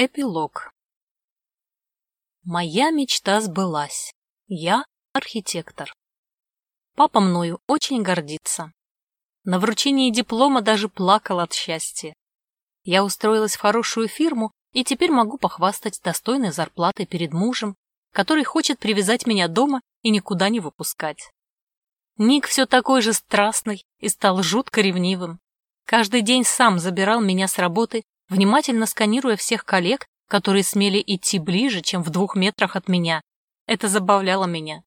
Эпилог Моя мечта сбылась. Я архитектор. Папа мною очень гордится. На вручении диплома даже плакал от счастья. Я устроилась в хорошую фирму и теперь могу похвастать достойной зарплатой перед мужем, который хочет привязать меня дома и никуда не выпускать. Ник все такой же страстный и стал жутко ревнивым. Каждый день сам забирал меня с работы, внимательно сканируя всех коллег, которые смели идти ближе, чем в двух метрах от меня. Это забавляло меня.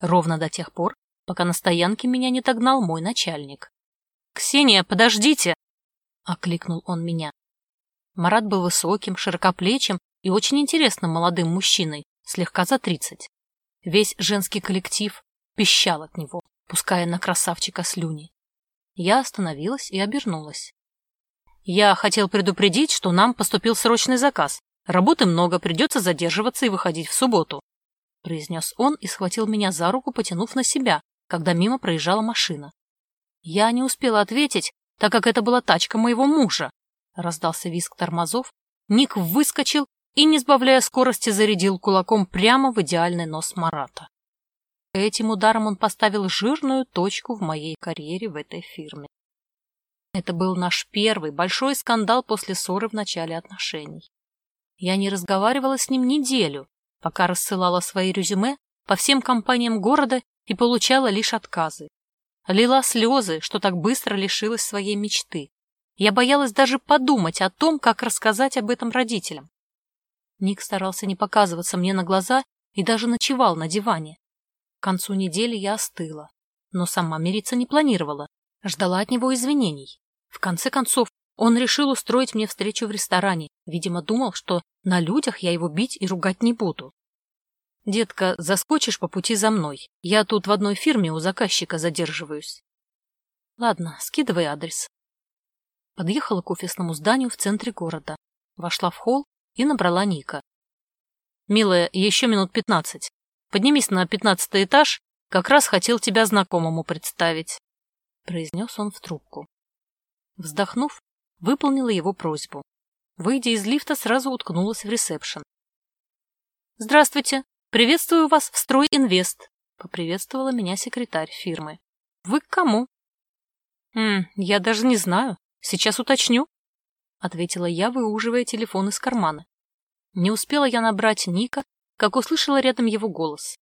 Ровно до тех пор, пока на стоянке меня не догнал мой начальник. «Ксения, подождите!» — окликнул он меня. Марат был высоким, широкоплечим и очень интересным молодым мужчиной, слегка за тридцать. Весь женский коллектив пищал от него, пуская на красавчика слюни. Я остановилась и обернулась. «Я хотел предупредить, что нам поступил срочный заказ. Работы много, придется задерживаться и выходить в субботу», — произнес он и схватил меня за руку, потянув на себя, когда мимо проезжала машина. Я не успела ответить, так как это была тачка моего мужа. Раздался визг тормозов, Ник выскочил и, не сбавляя скорости, зарядил кулаком прямо в идеальный нос Марата. Этим ударом он поставил жирную точку в моей карьере в этой фирме. Это был наш первый большой скандал после ссоры в начале отношений. Я не разговаривала с ним неделю, пока рассылала свои резюме по всем компаниям города и получала лишь отказы. Лила слезы, что так быстро лишилась своей мечты. Я боялась даже подумать о том, как рассказать об этом родителям. Ник старался не показываться мне на глаза и даже ночевал на диване. К концу недели я остыла, но сама мириться не планировала, ждала от него извинений. В конце концов, он решил устроить мне встречу в ресторане, видимо, думал, что на людях я его бить и ругать не буду. «Детка, заскочишь по пути за мной. Я тут в одной фирме у заказчика задерживаюсь». «Ладно, скидывай адрес». Подъехала к офисному зданию в центре города, вошла в холл и набрала Ника. «Милая, еще минут пятнадцать. Поднимись на пятнадцатый этаж, как раз хотел тебя знакомому представить», — произнес он в трубку. Вздохнув, выполнила его просьбу. Выйдя из лифта, сразу уткнулась в ресепшн. «Здравствуйте! Приветствую вас в Строй Инвест!» — поприветствовала меня секретарь фирмы. «Вы к кому?» «М, «Я даже не знаю. Сейчас уточню», — ответила я, выуживая телефон из кармана. Не успела я набрать Ника, как услышала рядом его голос.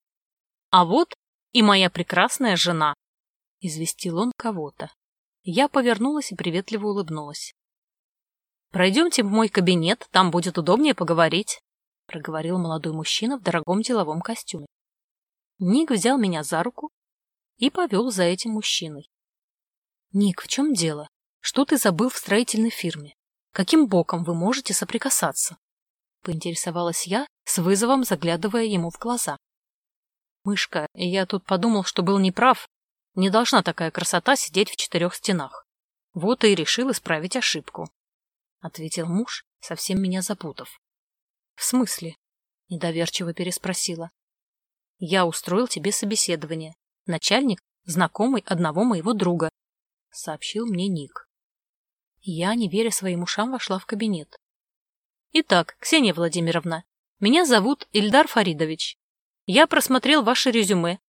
«А вот и моя прекрасная жена!» — известил он кого-то. Я повернулась и приветливо улыбнулась. «Пройдемте в мой кабинет, там будет удобнее поговорить», — проговорил молодой мужчина в дорогом деловом костюме. Ник взял меня за руку и повел за этим мужчиной. «Ник, в чем дело? Что ты забыл в строительной фирме? Каким боком вы можете соприкасаться?» Поинтересовалась я, с вызовом заглядывая ему в глаза. «Мышка, я тут подумал, что был неправ. Не должна такая красота сидеть в четырех стенах. Вот и решил исправить ошибку ответил муж, совсем меня запутав. В смысле? недоверчиво переспросила. Я устроил тебе собеседование. Начальник знакомый одного моего друга, сообщил мне Ник. Я, не веря своим ушам, вошла в кабинет. Итак, Ксения Владимировна, меня зовут Ильдар Фаридович. Я просмотрел ваше резюме.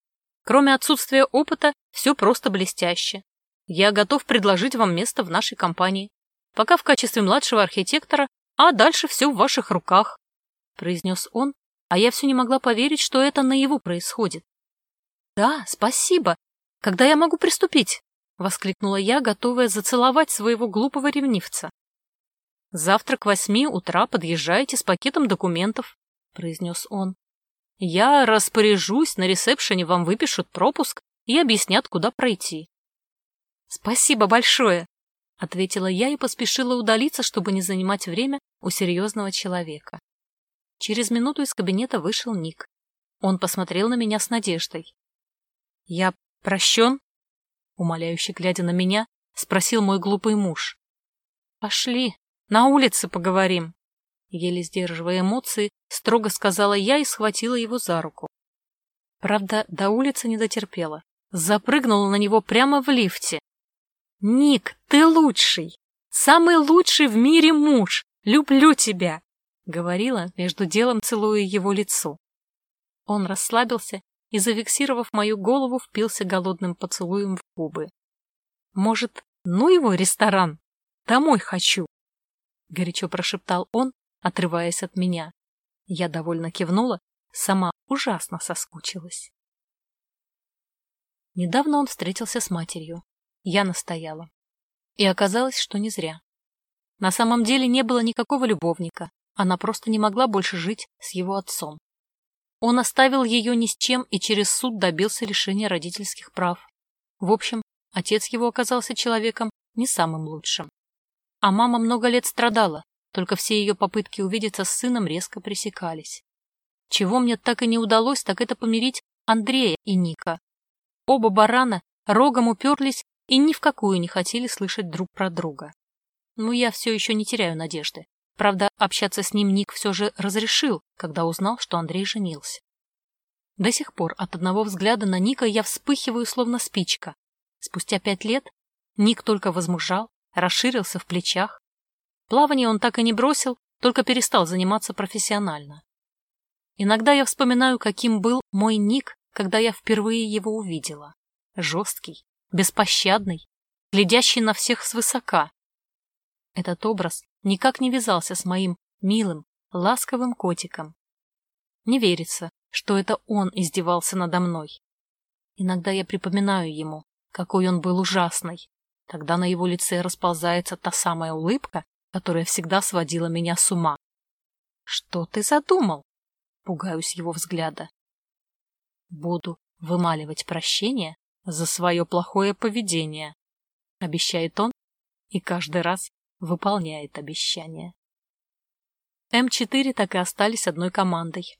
Кроме отсутствия опыта, все просто блестяще. Я готов предложить вам место в нашей компании пока в качестве младшего архитектора, а дальше все в ваших руках», — произнес он, а я все не могла поверить, что это наяву происходит. «Да, спасибо. Когда я могу приступить?» — воскликнула я, готовая зацеловать своего глупого ревнивца. «Завтра к восьми утра подъезжаете с пакетом документов», — произнес он. «Я распоряжусь, на ресепшене вам выпишут пропуск и объяснят, куда пройти». «Спасибо большое!» — ответила я и поспешила удалиться, чтобы не занимать время у серьезного человека. Через минуту из кабинета вышел Ник. Он посмотрел на меня с надеждой. — Я прощен? — умоляюще глядя на меня, спросил мой глупый муж. — Пошли, на улице поговорим. Еле сдерживая эмоции, строго сказала я и схватила его за руку. Правда, до улицы не дотерпела. Запрыгнула на него прямо в лифте, «Ник, ты лучший! Самый лучший в мире муж! Люблю тебя!» говорила, между делом целуя его лицо. Он расслабился и, зафиксировав мою голову, впился голодным поцелуем в губы. «Может, ну его ресторан? Домой хочу!» — горячо прошептал он, отрываясь от меня. Я довольно кивнула, сама ужасно соскучилась. Недавно он встретился с матерью. Я настояла. И оказалось, что не зря. На самом деле не было никакого любовника, она просто не могла больше жить с его отцом. Он оставил ее ни с чем и через суд добился лишения родительских прав. В общем, отец его оказался человеком не самым лучшим. А мама много лет страдала, только все ее попытки увидеться с сыном резко пресекались. Чего мне так и не удалось, так это помирить Андрея и Ника. Оба барана рогом уперлись и ни в какую не хотели слышать друг про друга. Но я все еще не теряю надежды. Правда, общаться с ним Ник все же разрешил, когда узнал, что Андрей женился. До сих пор от одного взгляда на Ника я вспыхиваю, словно спичка. Спустя пять лет Ник только возмужал, расширился в плечах. Плавание он так и не бросил, только перестал заниматься профессионально. Иногда я вспоминаю, каким был мой Ник, когда я впервые его увидела. Жесткий, беспощадный, глядящий на всех свысока. Этот образ никак не вязался с моим милым, ласковым котиком. Не верится, что это он издевался надо мной. Иногда я припоминаю ему, какой он был ужасный. Тогда на его лице расползается та самая улыбка, которая всегда сводила меня с ума. «Что ты задумал?» Пугаюсь его взгляда. «Буду вымаливать прощение за свое плохое поведение», — обещает он, и каждый раз выполняет обещания. М4 так и остались одной командой.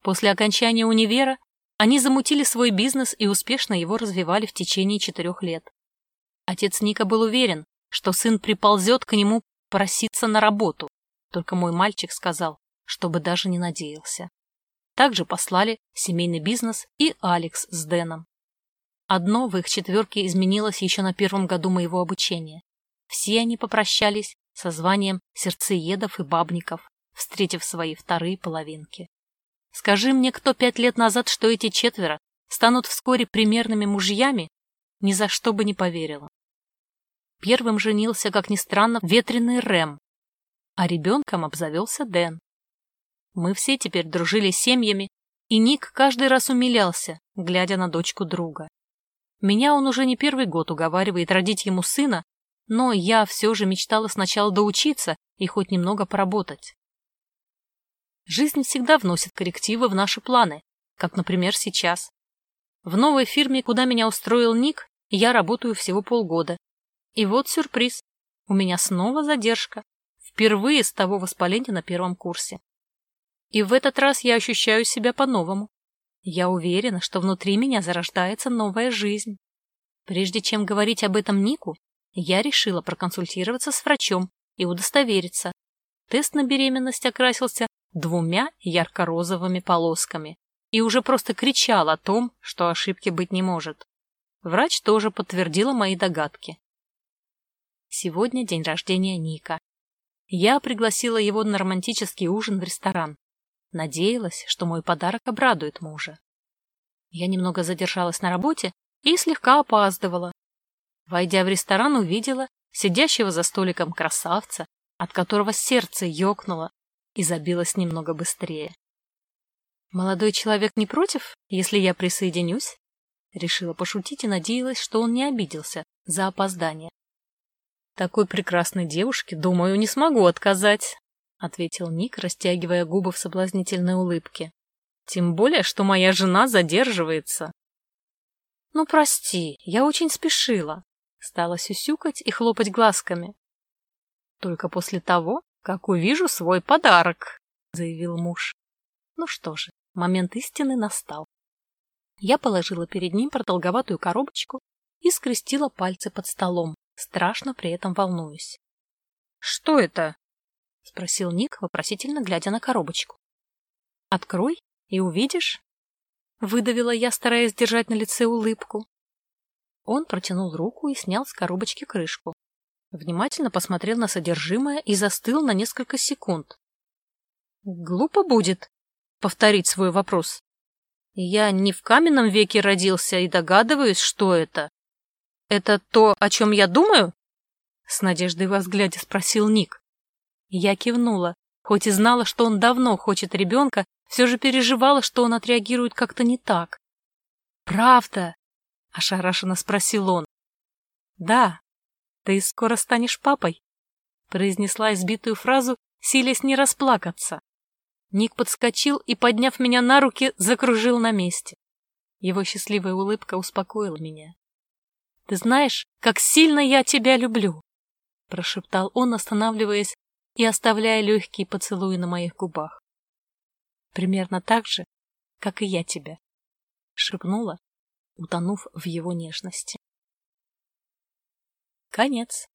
После окончания универа они замутили свой бизнес и успешно его развивали в течение четырех лет. Отец Ника был уверен, что сын приползет к нему проситься на работу, только мой мальчик сказал, чтобы даже не надеялся. Также послали семейный бизнес и Алекс с Дэном. Одно в их четверке изменилось еще на первом году моего обучения. Все они попрощались со званием сердцеедов и бабников, встретив свои вторые половинки. Скажи мне, кто пять лет назад, что эти четверо станут вскоре примерными мужьями, ни за что бы не поверила. Первым женился, как ни странно, ветреный Рэм, а ребенком обзавелся Дэн. Мы все теперь дружили семьями, и Ник каждый раз умилялся, глядя на дочку друга. Меня он уже не первый год уговаривает родить ему сына, но я все же мечтала сначала доучиться и хоть немного поработать. Жизнь всегда вносит коррективы в наши планы, как, например, сейчас. В новой фирме, куда меня устроил Ник, я работаю всего полгода. И вот сюрприз. У меня снова задержка. Впервые с того воспаления на первом курсе. И в этот раз я ощущаю себя по-новому. Я уверена, что внутри меня зарождается новая жизнь. Прежде чем говорить об этом Нику, я решила проконсультироваться с врачом и удостовериться. Тест на беременность окрасился двумя ярко-розовыми полосками и уже просто кричал о том, что ошибки быть не может. Врач тоже подтвердила мои догадки. Сегодня день рождения Ника. Я пригласила его на романтический ужин в ресторан. Надеялась, что мой подарок обрадует мужа. Я немного задержалась на работе и слегка опаздывала, Войдя в ресторан, увидела сидящего за столиком красавца, от которого сердце ёкнуло и забилось немного быстрее. «Молодой человек не против, если я присоединюсь?» Решила пошутить и надеялась, что он не обиделся за опоздание. «Такой прекрасной девушке, думаю, не смогу отказать», — ответил Ник, растягивая губы в соблазнительной улыбке. «Тем более, что моя жена задерживается». «Ну, прости, я очень спешила», Стала сюсюкать и хлопать глазками. «Только после того, как увижу свой подарок», — заявил муж. Ну что же, момент истины настал. Я положила перед ним продолговатую коробочку и скрестила пальцы под столом, страшно при этом волнуюсь. «Что это?» — спросил Ник, вопросительно глядя на коробочку. «Открой и увидишь», — выдавила я, стараясь держать на лице улыбку. Он протянул руку и снял с коробочки крышку. Внимательно посмотрел на содержимое и застыл на несколько секунд. Глупо будет повторить свой вопрос. Я не в каменном веке родился и догадываюсь, что это. Это то, о чем я думаю? С надеждой во взгляде спросил Ник. Я кивнула, хоть и знала, что он давно хочет ребенка, все же переживала, что он отреагирует как-то не так. «Правда?» — ошарашенно спросил он. «Да, ты скоро станешь папой», — произнесла избитую фразу, силясь не расплакаться. Ник подскочил и, подняв меня на руки, закружил на месте. Его счастливая улыбка успокоила меня. «Ты знаешь, как сильно я тебя люблю!» — прошептал он, останавливаясь и оставляя легкие поцелуи на моих губах. «Примерно так же, как и я тебя», — шепнула, утонув в его нежности. Конец.